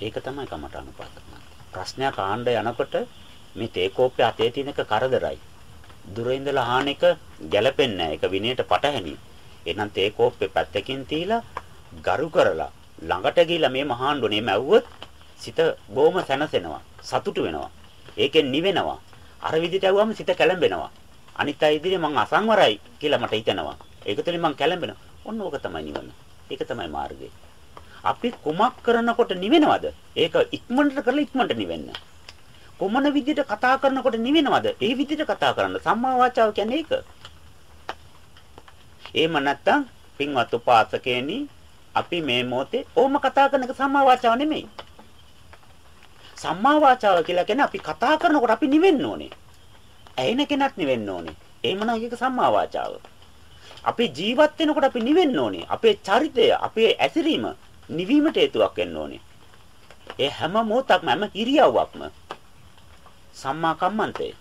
ඒක තමයි කමඨාන පාදකම. ප්‍රශ්නයක් ආණ්ඩ යනකොට මේ තේකෝප්පේ අතේ තියෙන එක කරදරයි. දුර ඉඳලා අහන එක ගැළපෙන්නේ නැහැ. ඒක විනයට පටහැනි. එහෙනම් තේකෝප්පේ පැත්තකින් තියලා ගරු කරලා ළඟට ගිහිල්ලා මේ මහාණ්ඩුනේ මැව්වොත් සිත බොහොම සැනසෙනවා. සතුටු වෙනවා. ඒකෙන් නිවෙනවා. අර විදිහට ඇව්වම සිත කැළඹෙනවා. අනිත් අය ඉදිරියේ මං අසංවරයි කියලා මට හිතෙනවා. ඒක තුළින් මං කැළඹෙනවා. ඔන්න ඕක තමයි නිවන. ඒක තමයි මාර්ගය. අපි කුමක් කරනකොට නිවෙනවද? ඒක ඉක්මනට කරලා ඉක්මනට නිවෙන්න. කොමන විදිහට කතා කරනකොට නිවෙනවද? ඒ විදිහට කතා කරන්න. සම්මා වාචාව කියන්නේ ඒක. එහෙම නැත්නම් පින්වත් උපාසකේනි අපි මේ මොහොතේ ඕම කතා කරන එක සම්මා වාචාව නෙමෙයි. සම්මා වාචාව කියලා කියන්නේ අපි කතා කරනකොට අපි නිවෙන්න ඕනේ. ඇහෙන කෙනත් නිවෙන්න ඕනේ. එහෙමනම් ඒක සම්මා වාචාව. අපි ජීවත් වෙනකොට අපි නිවෙන්න ඕනේ. අපේ චරිතය, අපේ ඇසිරීම නිවීමට හේතුවක් වෙන්න ඕනේ. ඒ හැම මොහොතක්ම හැම ඉරියව්වක්ම සම්මා කම්මන්තේ.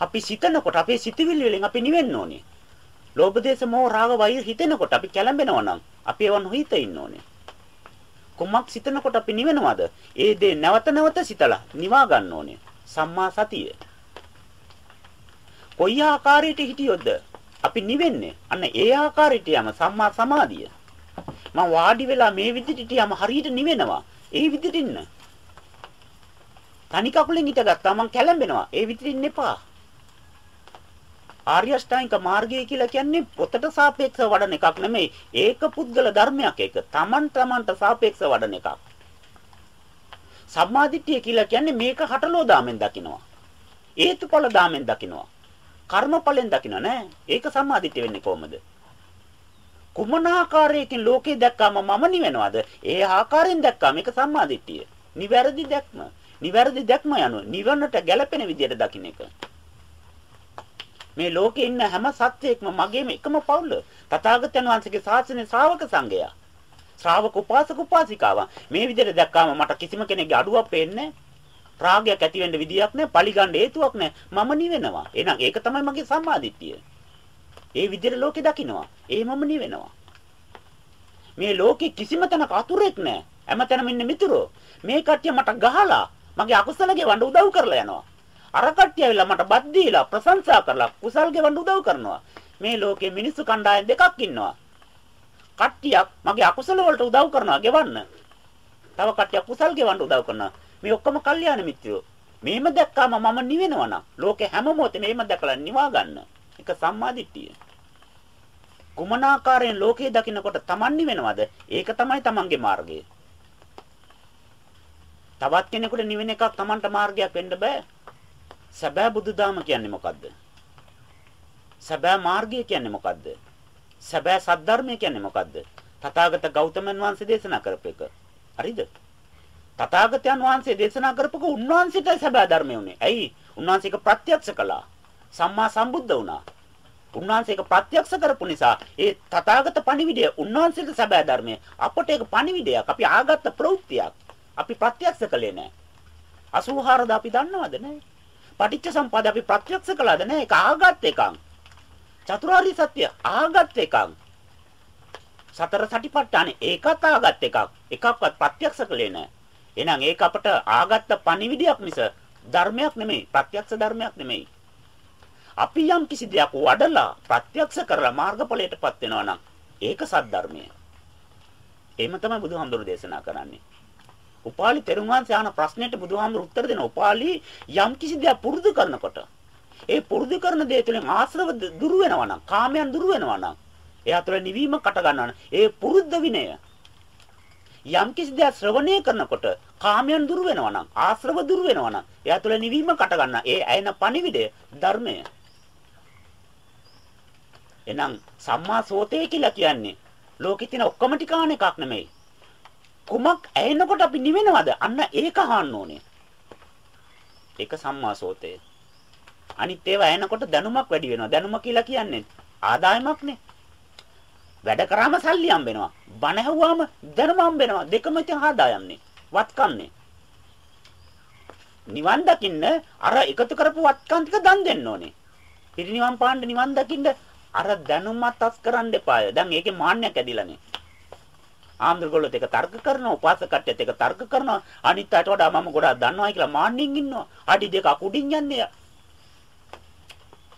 අපි සිතනකොට අපේ සිතවිලි වලින් අපි නිවෙන්න ඕනේ. ලෝභ දේශ මොහ රාග වෛර හිතෙනකොට අපි කැළඹෙනවා නම් අපි ඒව නොහිත ඉන්න ඕනේ. කුමක් සිතනකොට අපි නිවෙනවද? ඒ දේ නැවත නැවත සිතලා නිවා ගන්න ඕනේ. සම්මා සතිය. කොයි ආකාරයට හිටියොත්ද අපි නිවෙන්නේ? අන්න ඒ ආකාරයට යම සම්මා සමාධිය. මම වාඩි වෙලා මේ විදිහට හිටියාම හරියට නිවෙනවා. ඒ විදිහට ඉන්න. තනි කකුලෙන් හිටගත්තා මං කැළඹෙනවා. ඒ විදිහට ඉන්න එපා. ආර්ය අෂ්ටාංගික මාර්ගය කියලා කියන්නේ පොතට සාපේක්ෂව වඩන එකක් නෙමෙයි. ඒක පුද්ගල ධර්මයක් ඒක. Taman tamanට සාපේක්ෂව වඩන එකක්. සම්මාදිට්ඨිය කියලා කියන්නේ මේක හටලෝ දාමෙන් දකිනවා. හේතුඵල දාමෙන් දකිනවා. කර්මඵලෙන් දකිනවා නෑ. ඒක සම්මාදිට්ඨිය වෙන්නේ කොහොමද? කුමන ආකාරයකින් ලෝකේ දැක්කාම මම නිවෙනවද? ඒ ආකාරයෙන් දැක්කාම ඒක සම්මාදිට්ඨිය. නිවැරදි දැක්ම. නිවැරදි දැක්ම යනුව නිවනට ගැළපෙන විදියට දකින්න එක. මේ ලෝකේ ඉන්න හැම සත්වයක්ම මගේම එකම පවුල. තථාගතයන් වහන්සේගේ ශාසනයේ ශ්‍රාවක සංඝයා. ශ්‍රාවක උපාසක උපාසිකාවන්. මේ විදිහට දැක්කාම මට කිසිම කෙනෙක්ගේ අඩුවක් පේන්නේ රාගයක් ඇති වෙන්න විදියක් නැහැ, පරිගන්න හේතුවක් නැහැ. මම නිවෙනවා. එහෙනම් ඒක තමයි මගේ සම්මාදිට්ඨිය. ඒ විදිහට ලෝකේ දකින්නවා. ඒ මම නිවෙනවා. මේ ලෝකේ කිසිම තැනක අතුරෙක් නැහැ. හැමතැනම ඉන්නේ මිතුරෝ. මේ කට්ටිය මට ගහලා මගේ අකුසල ගෙවන්න උදව් කරලා යනවා. අර කට්ටිය ඇවිල්ලා මට බත් දීලා ප්‍රශංසා කරලා කුසල් ගෙවන්න උදව් කරනවා. මේ ලෝකේ මිනිස්සු කණ්ඩායම් දෙකක් ඉන්නවා. කට්ටියක් මගේ අකුසල වලට උදව් කරනවා ගෙවන්න. තව කට්ටියක් කුසල් ගෙවන්න උදව් කරනවා. මේ ඔක්කොම කල්යාණ මිත්‍රයෝ. මේම දැක්කාම මම නිවෙනවා නම් ලෝකේ හැම මොහොතේ මේම දැකලා නිවා ගන්න. ඒක සම්මාදිට්ඨිය. කුමනාකාරයෙන් ලෝකේ දකින්නකොට Taman නිවෙනවද? ඒක තමයි Tamanගේ මාර්ගය. තවත් කෙනෙකුට නිවෙන එකක් Tamanට මාර්ගයක් වෙන්න බෑ. සැබෑ බුදුදහම කියන්නේ මොකද්ද? සැබෑ මාර්ගය කියන්නේ මොකද්ද? සැබෑ සද්ධර්මය කියන්නේ මොකද්ද? තථාගත ගෞතමයන් වහන්සේ දේශනා කරපු එක. හරිද? තථාගතයන් වහන්සේ දේශනා කරපුක උන්වහන්සේට සැබෑ ධර්මය උනේ. ඇයි? උන්වහන්සේක ප්‍රත්‍යක්ෂ කළා. සම්මා සම්බුද්ධ වුණා. උන්වහන්සේක ප්‍රත්‍යක්ෂ කරපු නිසා ඒ තථාගත පණිවිඩය උන්වහන්සේට සැබෑ ධර්මය. අපට ඒක පණිවිඩයක්. අපි ආගත්ත ප්‍රවෘත්තියක්. අපි ප්‍රත්‍යක්ෂ කළේ නැහැ. 84ද අපි දන්නවද නැහැ? පටිච්ච සම්පද අපි ප්‍රත්‍යක්ෂ කළාද නැහැ? ඒක ආගත් එකක්. චතුරාර්ය සත්‍ය ආගත් එකක්. සතර සටිපට්ඨානේ ඒකත් ආගත් එකක්. එකක්වත් ප්‍රත්‍යක්ෂ කළේ නැහැ. එහෙනම් ඒක අපට ආගත්ත පණිවිඩයක් මිස ධර්මයක් නෙමෙයි. ප්‍රත්‍යක්ෂ ධර්මයක් නෙමෙයි. අපි යම් කිසි දෙයක් වඩලා ප්‍රත්‍යක්ෂ කරලා මාර්ගඵලයටපත් වෙනවා නම් ඒක සද්ධර්මය. එහෙම තමයි බුදුහාමුදුරු දේශනා කරන්නේ. උපාලි තෙරුන් වහන්සේ අහන ප්‍රශ්නෙට බුදුහාමුදුරු උත්තර දෙන උපාලි යම් කිසි දෙයක් පුරුදු කරනකොට ඒ පුරුදු කරන දේ තුළින් ආශ්‍රව දුරු වෙනවා නම් කාමයන් දුරු වෙනවා නම් එයා තුළ නිවීම කට ගන්නවා ඒ පුරුද්ද විනය යම් කිසි දෙයක් ශ්‍රවණය කරනකොට කාමයන් දුරු වෙනවා නම් ආශ්‍රව දුරු වෙනවා නම් එයා තුළ නිවීම කට ගන්න ඒ ඇයෙන පණිවිඩය ධර්මය එහෙනම් සම්මා සෝතේ කියලා කියන්නේ ලෝකෙ තියෙන ඔක්කොම ටිකාන එකක් නෙමෙයි. කුමක් ඇයෙනකොට අපි නිවෙනවද? අන්න ඒක අහන්න ඕනේ. ඒක සම්මා සෝතේ. අනිත් ඒවා ඇයෙනකොට දැනුමක් වැඩි වෙනවා. දැනුම කියලා කියන්නේ ආදායමක්නේ. වැඩ කරාම සල්ලි හම්බෙනවා. බණ ඇහුවාම දැනුම හම්බෙනවා. දෙකම ඉතින් ආදායම්නේ. වත්කම්නේ. නිවන් දකින්න අර එකතු කරපු වත්කම් ටික දන් දෙන්න ඕනේ. පිරිනිවන් පාන්න නිවන් දකින්න අර දැනුමත් අස් කරන්න එපාය. දැන් ඒකේ මාන්නයක් ඇදිලානේ. ආම්දුරගොල්ලොත් එක තර්ක කරනවා, උපාසකට්ටියත් එක තර්ක කරනවා. අනිත් අයට වඩා මම ගොඩාක් දන්නවා කියලා මාන්නින් ඉන්නවා. අඩි දෙක අකුඩින් යන්නේ.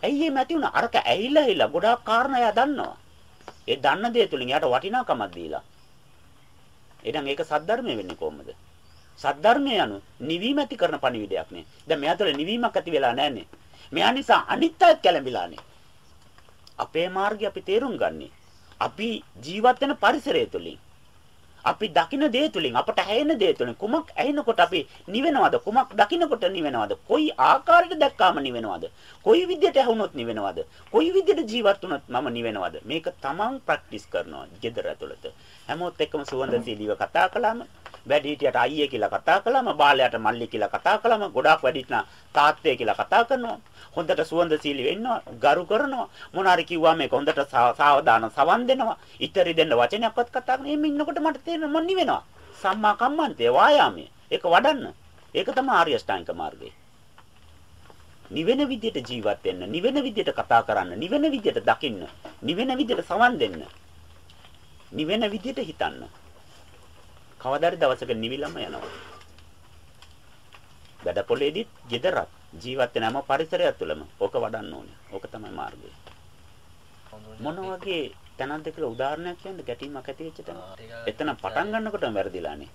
ඇයි මේ ඇති වුණා? අරක ඇහිලා ඇහිලා ගොඩාක් කාරණා එයා දන්නවා. ඒ දන්න දේ තුලින් එයාට වටිනාකමක් දීලා. එහෙනම් ඒක සද්ධර්මය වෙන්නේ කොහොමද? සද්ධර්මය anu නිවීම ඇති කරන පණිවිඩයක් නේ. දැන් මෙයා තුළ නිවීමක් ඇති වෙලා නැහනේ. මෙයා නිසා අනිත් අයත් කැළඹිලානේ. අපේ මාර්ගය අපි තේරුම් ගන්නේ. අපි ජීවත් වෙන පරිසරය තුලින්. අපි දකින දේ තුලින් අපට ඇහෙන දේ තුලින් කුමක් ඇහෙනකොට අපි නිවෙනවද? කුමක් දකිනකොට නිවෙනවද? කොයි ආකාරයට දැක්කාම නිවෙනවද? කොයි විදිහට ඇහුනොත් නිවෙනවද? කොයි විදිහට ජීවත් වුණොත් මම නිවෙනවද? මේක තමන් ප්‍රැක්ටිස් කරනවා gedara ඇතුළත. හැමෝත් එක්කම සුවඳශීලීව කතා කළාම වැඩිහිටියට අයියේ කියලා කතා කළාම බාලයට මල්ලි කියලා කතා කළාම ගොඩාක් වැඩිහිටන තාත්තේ කියලා කතා කරනවා. හොඳට සුවඳශීලී වෙන්නවා ගරු කරනවා. මොනාරි කිව්වා මේක හොඳට සාවධාන සවන් දෙනවා. ඉතරි දෙන්න වචනයක්වත් කතා කරන එimhe ඉන්නකොට මට තේරෙනවා මම නිවෙනවා. සම්මා කම්මන්තේ වායාමයේ. ඒක වඩන්න. ඒක තමයි ආර්ය අෂ්ටාංගික මාර්ගය. නිවෙන විදියට ජීවත් වෙන්න නිවෙන විදියට කතා කරන්න නිවෙන විදියට දකින්න නිවෙන විදියට සවන් දෙන්න. නිවෙන විදියට හිතන්න. කවදාද දවසක නිවිලම යනවා වැඩ පොළේදීත් gedarat ජීවත් වෙන හැම පරිසරයක් තුළම ඕක වඩන්න ඕනේ. ඕක තමයි මාර්ගය. මොන වගේ තැනක්ද කියලා උදාහරණයක් කියන්න ගැටීමක් ඇති වෙච්ච තැන. එතන පටන් ගන්නකොටම වැරදිලානේ.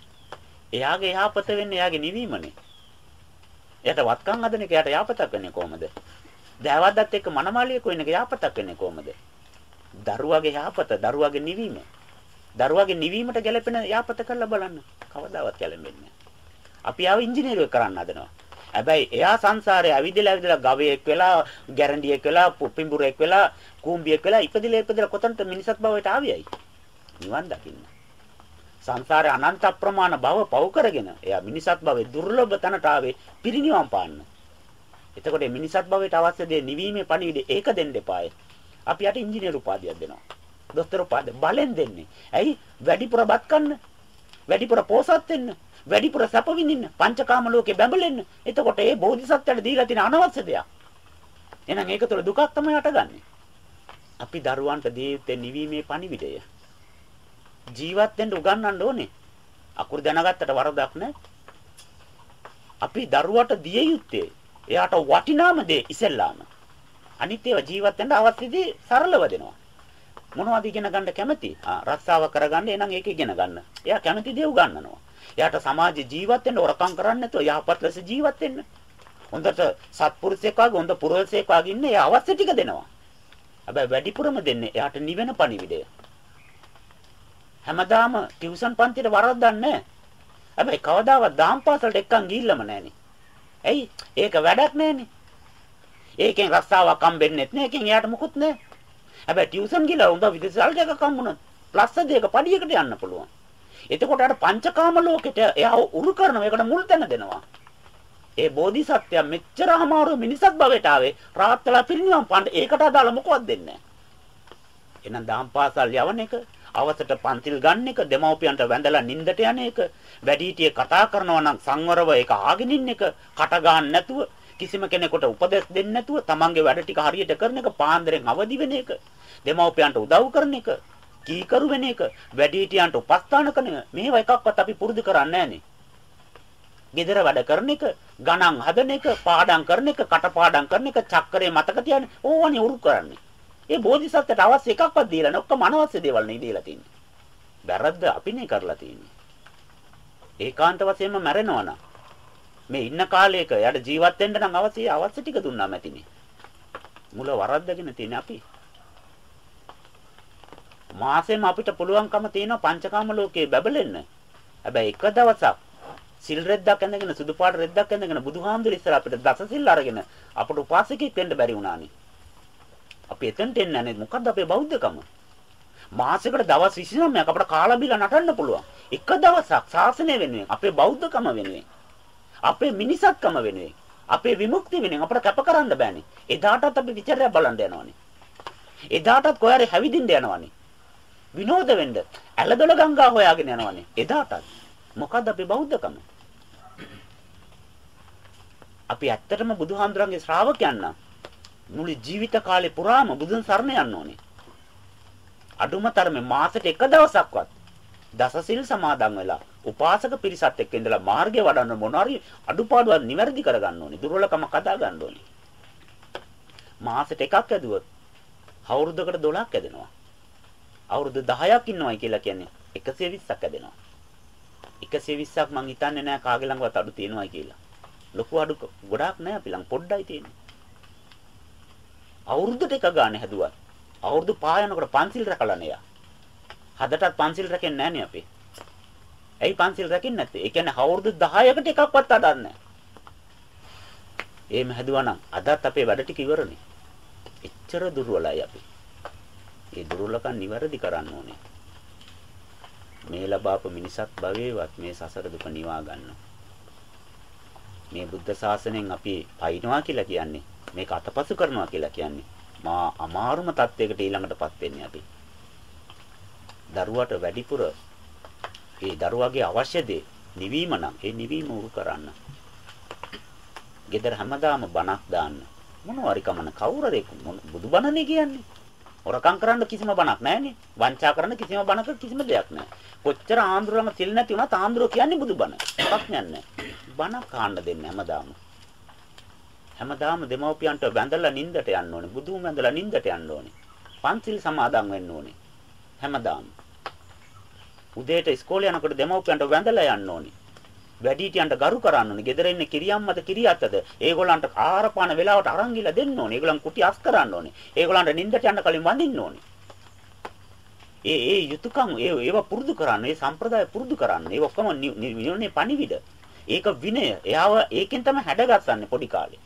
එයාගේ යහපත වෙන්නේ එයාගේ නිවීමනේ. එයාට වත්කම් හදන එක එයාට යහපතක් වෙන්නේ කොහමද? දෑවද්දත් එක්ක මනමාලිය කොයින් එක යහපතක් වෙන්නේ කොහමද? දරුවාගේ යහපත, දරුවාගේ නිවීම. දරුවාගේ නිවීමට ගැලපෙන යහපත කරලා බලන්න. කවදාවත් ගැලපෙන්නේ නැහැ. අපි ආව ඉංජිනේරුවෙක් කරන්න හදනවා. හැබැයි එයා සංසාරේ ඇවිදලා ඇවිදලා ගවයෙක් වෙලා, ගැරන්ඩියෙක් වෙලා, පිඹුරෙක් වෙලා, කූඹියෙක් වෙලා ඉපදිලා ඉපදිලා කොතනට මිනිසත් භවයට ආවියයි. නිවන් දකින්න. සංසාරේ අනන්ත ප්‍රමාණ භව පව කරගෙන එයා මිනිසත් භවයේ දුර්ලභ තැනට ආවේ පිරිනිවන් පාන්න. එතකොට මිනිසත් භවයට අවශ්‍ය දේ නිවීමේ පණිවිඩය ඒක දෙන්න එපායි. අපි යට ඉංජිනේරු උපාධියක් දෙනවා. දොස්තර උපාධිය බලෙන් දෙන්නේ. ඇයි වැඩිපුර බත් කන්න? වැඩිපුර පෝසත් වෙන්න? වැඩිපුර සැප විඳින්න පංචකාම ලෝකේ බැඹලෙන්න. එතකොට ඒ බෝධිසත්වයට දීලා තියෙන අනවශ්‍ය දෙයක්. එහෙනම් ඒක තුළ දුකක් තමයි හටගන්නේ. අපි දරුවන්ට දී යුත්තේ නිවීමේ පණිවිඩය. ජීවත් වෙන්න උගන්වන්න ඕනේ. අකුරු දැනගත්තට වරදක් නැහැ. අපි දරුවට දිය යුත්තේ එයාට වටිනාම දේ ඉස්සෙල්ලාම. අනිත් ඒවා ජීවත් වෙන්න අවශ්‍ය දේ සරලව දෙනවා. මොනවද ඉගෙන ගන්න කැමති? ආ රස්සාව කරගන්න එනං ඒක ඉගෙන ගන්න. එයා කැමති දේ උගන්වනවා. එයාට සමාජ ජීවත් වෙන්න ඔරකම් කරන්නේ නැතුව යහපත් ලෙස ජීවත් වෙන්න. හොඳට සත්පුරුෂයෙක් වගේ හොඳ පුරුෂයෙක් වගේ ඉන්න එයා අවශ්‍ය ටික දෙනවා. හැබැයි වැඩිපුරම දෙන්නේ එයාට නිවෙන පණිවිඩය. හැමදාම ටියුෂන් පන්තියට වරද්දන්නේ නැහැ. හැබැයි කවදාවත් දාම් පාසලට එක්කන් ගිහිල්ලම නැහනේ. ඇයි? ඒක වැඩක් නැහනේ. ඒකෙන් රස්සාවක් හම්බෙන්නේ නැහැ. ඒකෙන් එයාට මුකුත් නැහැ. හැබැයි ටියුෂන් ගිහලා උඹ විදේශාලට එකක් හම්බුනොත් ප්ලස් දෙක පඩියකට යන්න පුළුවන්. එතකොට අර පංචකාම ලෝකෙට එයා උරු කරනවා. ඒකට මුල් තැන දෙනවා. ඒ බෝධිසත්වයා මෙච්චර අමාරු මිනිසක් භවයට ආවේ රාත්‍රලා පිරිනිවන් පාන්න ඒකට අදාළ මොකවත් දෙන්නේ නැහැ. එහෙනම් දාම් පාසල් යවන එක, අවසට පන්තිල් ගන්න එක, දෙමව්පියන්ට වැඳලා නිින්දට යන එක, වැඩිහිටියේ කතා කරනවා නම් සංවරව ඒක ආගෙන ඉන්න එක, කට ගන්න නැතුව කිසිම කෙනෙකුට උපදෙස් දෙන්නේ නැතුව තමන්ගේ වැඩ ටික හරියට කරන එක, පාන්දරෙන් අවදි වෙන එක, දෙමව්පියන්ට උදව් කරන එක, කීකරු වෙන එක, වැඩිහිටියන්ට උපස්ථාන කරන එක මේවා එකක්වත් අපි පුරුදු කරන්නේ නැහනේ. gedara වැඩ කරන එක, ගණන් හදන එක, පාඩම් කරන එක, කටපාඩම් කරන එක, චක්‍රේ මතක තියාගෙන ඕවනේ උරු කරන්නේ. ඒ බෝධිසත්වයට අවශ්‍ය එකක්වත් දීලා නැහැ. ඔක්කොම අනවශ්‍ය දේවල් නේ දීලා තින්නේ. වැරද්ද අපිනේ කරලා තින්නේ. ඒකාන්ත වශයෙන්ම මැරෙනවා නම් මේ ඉන්න කාලයක යට ජීවත් වෙන්න නම් අවශ්‍ය අවශ්‍ය ටික දුන්නාම ඇතිනේ. මුල වරද්දගෙන තියෙන අපි. මාසෙම අපිට පුළුවන්කම තියෙනවා පංචකාම ලෝකේ බබලෙන්න. හැබැයි එක දවසක් සිල් රෙද්දක් ඇඳගෙන සුදු පාට රෙද්දක් ඇඳගෙන බුදුහාමුදුර ඉස්සර අපිට දස සිල් අරගෙන අපට උපාසකෙක් වෙන්න බැරි වුණානේ. අපි එතනට එන්නේ නැහැ මොකද්ද අපේ බෞද්ධකම? මාසෙකට දවස් 29ක් අපිට කාලා බිලා නටන්න පුළුවන්. එක දවසක් ශාසනය වෙනුවෙන් අපේ බෞද්ධකම වෙනුවෙන් අපේ මිනිසත්කම වෙනුවෙන් අපේ විමුක්තිය වෙනුවෙන් අපට කැප කරන්න බෑනේ. එදාටත් අපි විචාරය බලන්න යනවානේ. එදාටත් කොහරි හැවිදින්න යනවානේ. විනෝද වෙන්න ඇලදොල ගංගා හොයාගෙන යනවානේ. එදාටත් මොකද්ද අපේ බෞද්ධකම? අපි ඇත්තටම බුදුහාමුදුරන්ගේ ශ්‍රාවකයන් නම් මුළු ජීවිත කාලේ පුරාම බුදුන් සරණ යන්න ඕනේ. අඩුම තරමේ මාසෙට එක දවසක්වත් දසසිල් සමාදන් වෙලා උපාසක පිරිසත් එක්ක ඉඳලා මාර්ගය වඩන්න මොනවාරි අඩුපාඩුවක් නිවැරදි කරගන්න ඕනේ. දුර්වලකම කතා ගන්න ඕනේ. මාසෙට එකක් ඇදුවොත් අවුරුද්දකට 12ක් ඇදෙනවා. අවුරුදු 10ක් ඉන්නවයි කියලා කියන්නේ 120ක් ඇදෙනවා. 120ක් මං හිතන්නේ නෑ කාගේ ළඟවත් අඩු තියෙනවයි කියලා. ලොකු අඩු ගොඩාක් නෑ අපි ළඟ පොඩ්ඩයි තියෙන්නේ. අවුරුද්දට එක ගානේ හැදුවා. අවුරුදු පහ යනකොට පන්සිල් රැකලා නෑ. හදටත් පන්සිල් රැකෙන්නේ නෑනේ අපි. ඇයි පන්සිල් රැකෙන්නේ නැත්තේ? ඒ කියන්නේ අවුරුදු 10කට එකක්වත් අඩන්නේ නෑ. එහෙම හැදුවා නම් අදත් අපේ වැඩ ටික ඉවරනේ. එච්චර දුර්වලයි අපි. ඒ දුර්වලකම් නිවැරදි කරන්න ඕනේ. මේ ලබාපු මිනිසත් භවයේවත් මේ සසර දුක නිවා ගන්න. මේ බුද්ධ ශාසනයෙන් අපි පයින්නවා කියලා කියන්නේ මේක අතපසු කරනවා කියලා කියන්නේ මා අමාරුම තත්වයකට ඊළඟටපත් වෙන්නේ අපි. දරුවට වැඩිපුර ඒ දරුවාගේ අවශ්‍ය දේ නිවීම නම් ඒ නිවීම උරු කරන්න. ගෙදර හැමදාම බණක් දාන්න. මොනවාරි කමන කවුරුරේ බුදුබණනේ කියන්නේ. හොරකම් කරන්න කිසිම බණක් නැහැනේ. වංචා කරන්න කිසිම බණක කිසිම දෙයක් නැහැ. කොච්චර ආන්දරම තිල් නැති වුණත් ආන්දරෝ කියන්නේ බුදුබණ. එකක් නැහැ. බණ කාන්න දෙන්නේ හැමදාම. හැමදාම දෙමව්පියන්ට වැඳලා නිින්දට යන්න ඕනේ. බුදුම වැඳලා නිින්දට යන්න ඕනේ. පන්සිල් සමාදන් වෙන්න ඕනේ. හැමදාම. උදේට ඉස්කෝලේ යනකොට දෙමව්පියන්ට වැඳලා යන්න ඕනේ. වැඩිහිටියන්ට ගරු කරන්න ඕනේ. ගෙදර ඉන්න කිරියම්මද කිරියත්තද ඒගොල්ලන්ට ආහාර පාන වෙලාවට අරන් ගිලා දෙන්න ඕනේ. ඒගොල්ලන් කුටි අස් කරන්න ඕනේ. ඒගොල්ලන්ට නිින්දට යන්න කලින් වඳින්න ඕනේ. ඒ ඒ යුතුයකම් ඒ ඒවා පුරුදු කරන්න, ඒ සම්ප්‍රදාය පුරුදු කරන්න. ඒ ඔක්කොම නිවනේ පණිවිඩ. ඒක විනය. එයාව ඒකෙන් තමයි හැඩගස්සන්නේ පොඩි කාලේ.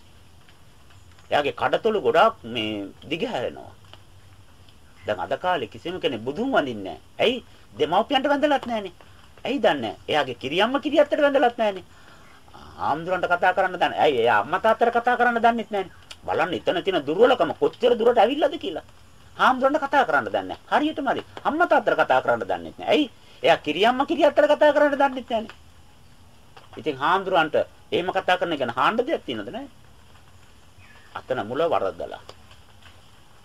එයාගේ කඩතොළු ගොඩාක් මේ දිගහැරෙනවා. දැන් අද කාලේ කිසිම කෙනෙක් බුදුන් වඳින්නේ නැහැ. ඇයි? දෙමව්පියන්ට වැඳලත් නැහනේ. ඇයි දන්නේ? එයාගේ කිරියම්ම කිරියත්තට වැඳලත් නැහනේ. ආම්දුරන්ට කතා කරන්න දන්නේ. ඇයි එයා අම්මා තාත්තට කතා කරන්න දන්නෙත් නැහනේ. බලන්න එතන තියෙන දුර්වලකම කොච්චර දුරට ඇවිල්ලාද කියලා. ආම්දුරන්ට කතා කරන්න දන්නේ නැහැ. හරියටම හරි. අම්මා තාත්තට කතා කරන්න දන්නෙත් නැහැ. ඇයි? එයා කිරියම්ම කිරියත්තට කතා කරන්න දන්නෙත් නැහනේ. ඉතින් හාමුදුරන්ට එහෙම කතා කරන එක න හාන්න දෙයක් තියෙනවද නැහැ? අතන මුල වරද්දලා.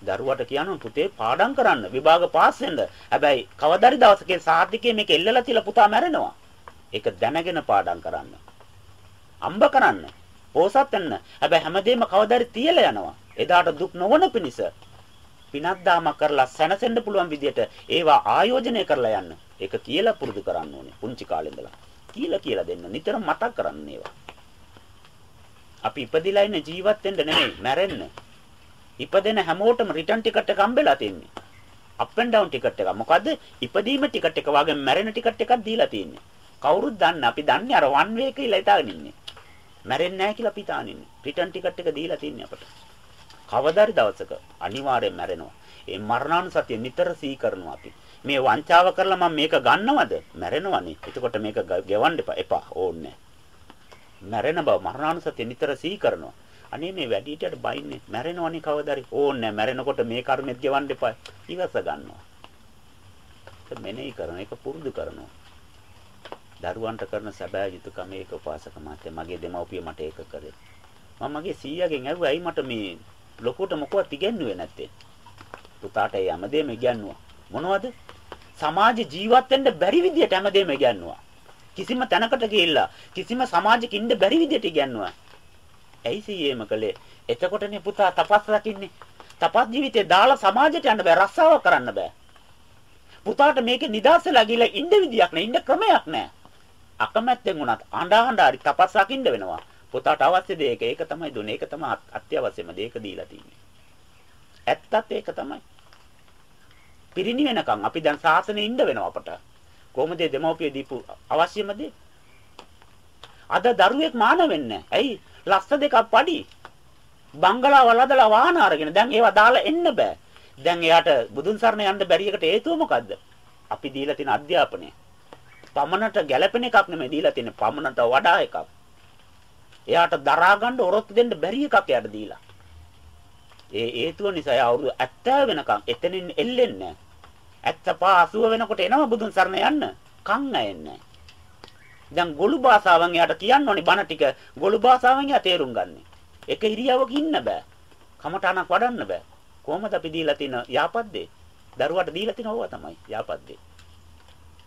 දරුවට කියනවා පුතේ පාඩම් කරන්න විභාග පාස් වෙන්න. හැබැයි කවදාරි දවසක සාධිකේ මේක එල්ලලා තියලා පුතා මැරෙනවා. ඒක දැනගෙන පාඩම් කරන්න. අම්බ කරන්න. පෝසත් වෙන්න. හැබැයි හැමදේම කවදාරි තියලා යනවා. එදාට දුක් නොවන පිණිස පිනක් දාමක් කරලා සැනසෙන්න පුළුවන් විදියට ඒවා ආයෝජනය කරලා යන්න. ඒක කියලා පුරුදු කරන්න ඕනේ. පුංචි කාලේ ඉඳලා. කියලා කියලා දෙන්න. නිතරම මතක් කරන්න ඒවා. අපි ඉපදිලා ඉන්න ජීවත් වෙන්න නෙමෙයි මැරෙන්න. ඉපදෙන හැමෝටම රිටර්න් ටිකට් එක හම්බෙලා තින්නේ. අප් ඇන්ඩ් ඩවුන් ටිකට් එක. මොකද ඉපදීම ටිකට් එක වගේ මැරෙන ටිකට් එකක් දීලා තින්නේ. කවුරුත් දන්නේ අපි දන්නේ අර වන් වේ කියලා හිතාගෙන ඉන්නේ. මැරෙන්නේ නැහැ කියලා අපි හිතාගෙන ඉන්නේ. රිටර්න් ටිකට් එක දීලා තින්නේ අපට. කවදාරි දවසක අනිවාර්යෙන් මැරෙනවා. ඒ මරණානුසතිය නිතර සිහි කරනවා අපි. මේ වංචාව කරලා මම මේක ගන්නවද? මැරෙනවනේ. එතකොට මේක ගෙවන්න එපා. එපා ඕන්නේ. මැරෙන බව මරණානුසතිය නිතර සිහි කරනවා. අනේ මේ වැඩිහිටියට බයින්නේ මැරෙනවනේ කවදාරි ඕන්නේ මැරෙනකොට මේ කර්මෙත් ගෙවන්න එපා. ඉවස ගන්නවා. මෙනෙහි කරන එක පුරුදු කරනවා. දරුවන්ට කරන සැබෑ යුතුයකම ඒක උපාසක මාත්‍ය. මගේ දෙමව්පිය මට ඒක කරේ. මම මගේ සීයාගෙන් ඇහුවා ඇයි මට මේ ලොකුට මොකවත් ඉගෙනුවේ නැත්තේ? පුතාට ඒ හැමදේම ඉගෙනුවා මොනවද? සමාජ ජීවත් වෙන්න බැරි විදියට හැමදේම ඉගෙනුවා කිසිම තැනකට ගිහිල්ලා කිසිම සමාජයක ඉන්න බැරි විදියට ඉගෙනුවා ඇයි සීයේම කළේ? එතකොටනේ පුතා තපස් රකින්නේ. තපස් ජීවිතේ දාලා සමාජයට යන්න බෑ, රස්සාව කරන්න බෑ. පුතාට මේකේ නිදාසලා ගිහලා ඉන්න විදියක් නෑ, ඉන්න ක්‍රමයක් නෑ. අකමැත්තෙන් උනත් අඬා අඬා හරි තපස් රකින්න වෙනවා. පුතාට අවශ්‍ය දේ ඒක. ඒක තමයි දුන්නේ. ඒක තමයි අත්‍යවශ්‍යම දේ. ඒක දීලා තියෙන්නේ. ඇත්තත් ඒක තමයි. පිරිණිවෙනකම් අපි දැන් සාසනේ ඉන්න වෙනවා අපට. කොහොමද දෙමව්පිය දීපු අවශ්‍යම දේ? අද දරුවෙක් මාන වෙන්නේ ඇයි? ලස්ස දෙකක් පඩි. බංගලාවල් හදලා වාහන අරගෙන දැන් ඒවා දාලා එන්න බෑ. දැන් එයාට බුදුන් සරණ යන්න බැරි එකට හේතුව මොකද්ද? අපි දීලා තියෙන අධ්‍යාපනය. පමණට ගැළපෙන එකක් නෙමෙයි දීලා තියෙන පමණට වඩා එකක්. එයාට දරා ගන්න ඔරොත්තු දෙන්න බැරි එකක් එයාට දීලා. ඒ හේතුව නිසා අවුරුදු 70 වෙනකන් එතනින් එල්ලෙන්නේ නැහැ. 75 වෙනකොට එනවා බුදුන් සරණ යන්න. කන් නැෙන්නේ දැන් ගොළු භාෂාවෙන් එයාට කියන්න ඕනේ බණ ටික ගොළු භාෂාවෙන් එයා තේරුම් ගන්න. එක ඉරියවක ඉන්න බෑ. කමටහනක් වඩන්න බෑ. කොහොමද අපි දීලා තියෙන යාපද්දේ? දරුවට දීලා තියෙන ඕවා තමයි යාපද්දේ.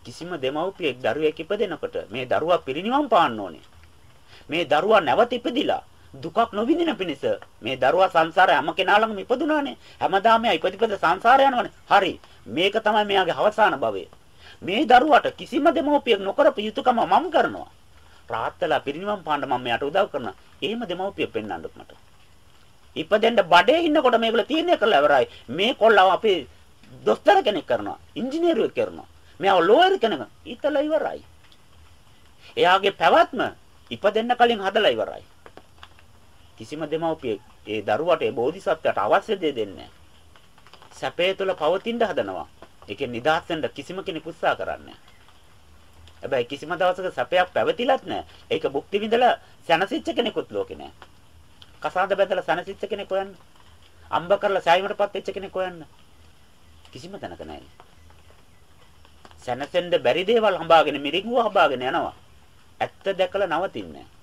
කිසිම දෙමව්පියෙක් දරුවෙක් ඉපදෙනකොට මේ දරුවා පිරිනිවන් පාන්න ඕනේ. මේ දරුවා නැවත ඉපදිලා දුකක් නොවිඳින පිණිස මේ දරුවා සංසාරය හැම කෙනා ළඟම ඉපදුනානේ. හැමදාම එයා ඉපදිපද සංසාරය යනවනේ. හරි. මේක තමයි මෙයාගේ අවසාන භවය. මේ දරුවාට කිසිම දෙමව්පියෙක් නොකරපු යුතුයකම මම කරනවා. රාත්තලා පිරිනිවන් පාන්න මම මෙයාට උදව් කරනවා. එහෙම දෙමව්පියෙක් පෙන්වන්නත් මට. ඉපදෙන්න බඩේ ඉන්නකොට මේගොල්ලෝ තීරණය කරලා ඉවරයි. මේ කොල්ලව අපේ දොස්තර කෙනෙක් කරනවා. ඉංජිනේරුවෙක් කරනවා. මෙයාව ලෝයර් කෙනෙක්. ඊතලා ඉවරයි. එයාගේ පැවැත්ම ඉපදෙන්න කලින් හදලා ඉවරයි. කිසිම දෙමව්පියෙක් ඒ දරුවට ඒ බෝධිසත්වයට අවශ්‍ය දේ දෙන්නේ නැහැ. සැපේ තුල පවතින හදනවා. ඒකෙන් නිදහස් වෙන්න කිසිම කෙනෙක් උත්සාහ කරන්නේ හැබැයි කිසිම දවසක සැපයක් පැවතිලත් නැහැ. ඒක භුක්ති විඳලා සැනසෙච්ච කෙනෙකුත් ලෝකේ නැහැ. කසාද බැඳලා සැනසෙච්ච කෙනෙක් හොයන්න. අම්බ කරලා සෑයීමටපත් වෙච්ච කෙනෙක් හොයන්න. කිසිම තැනක නැහැ. සැනසෙන්න බැරි දේවල් හඹාගෙන මිරිඟුව හඹාගෙන යනවා. ඇත්ත දැකලා නවතින්නේ නැහැ.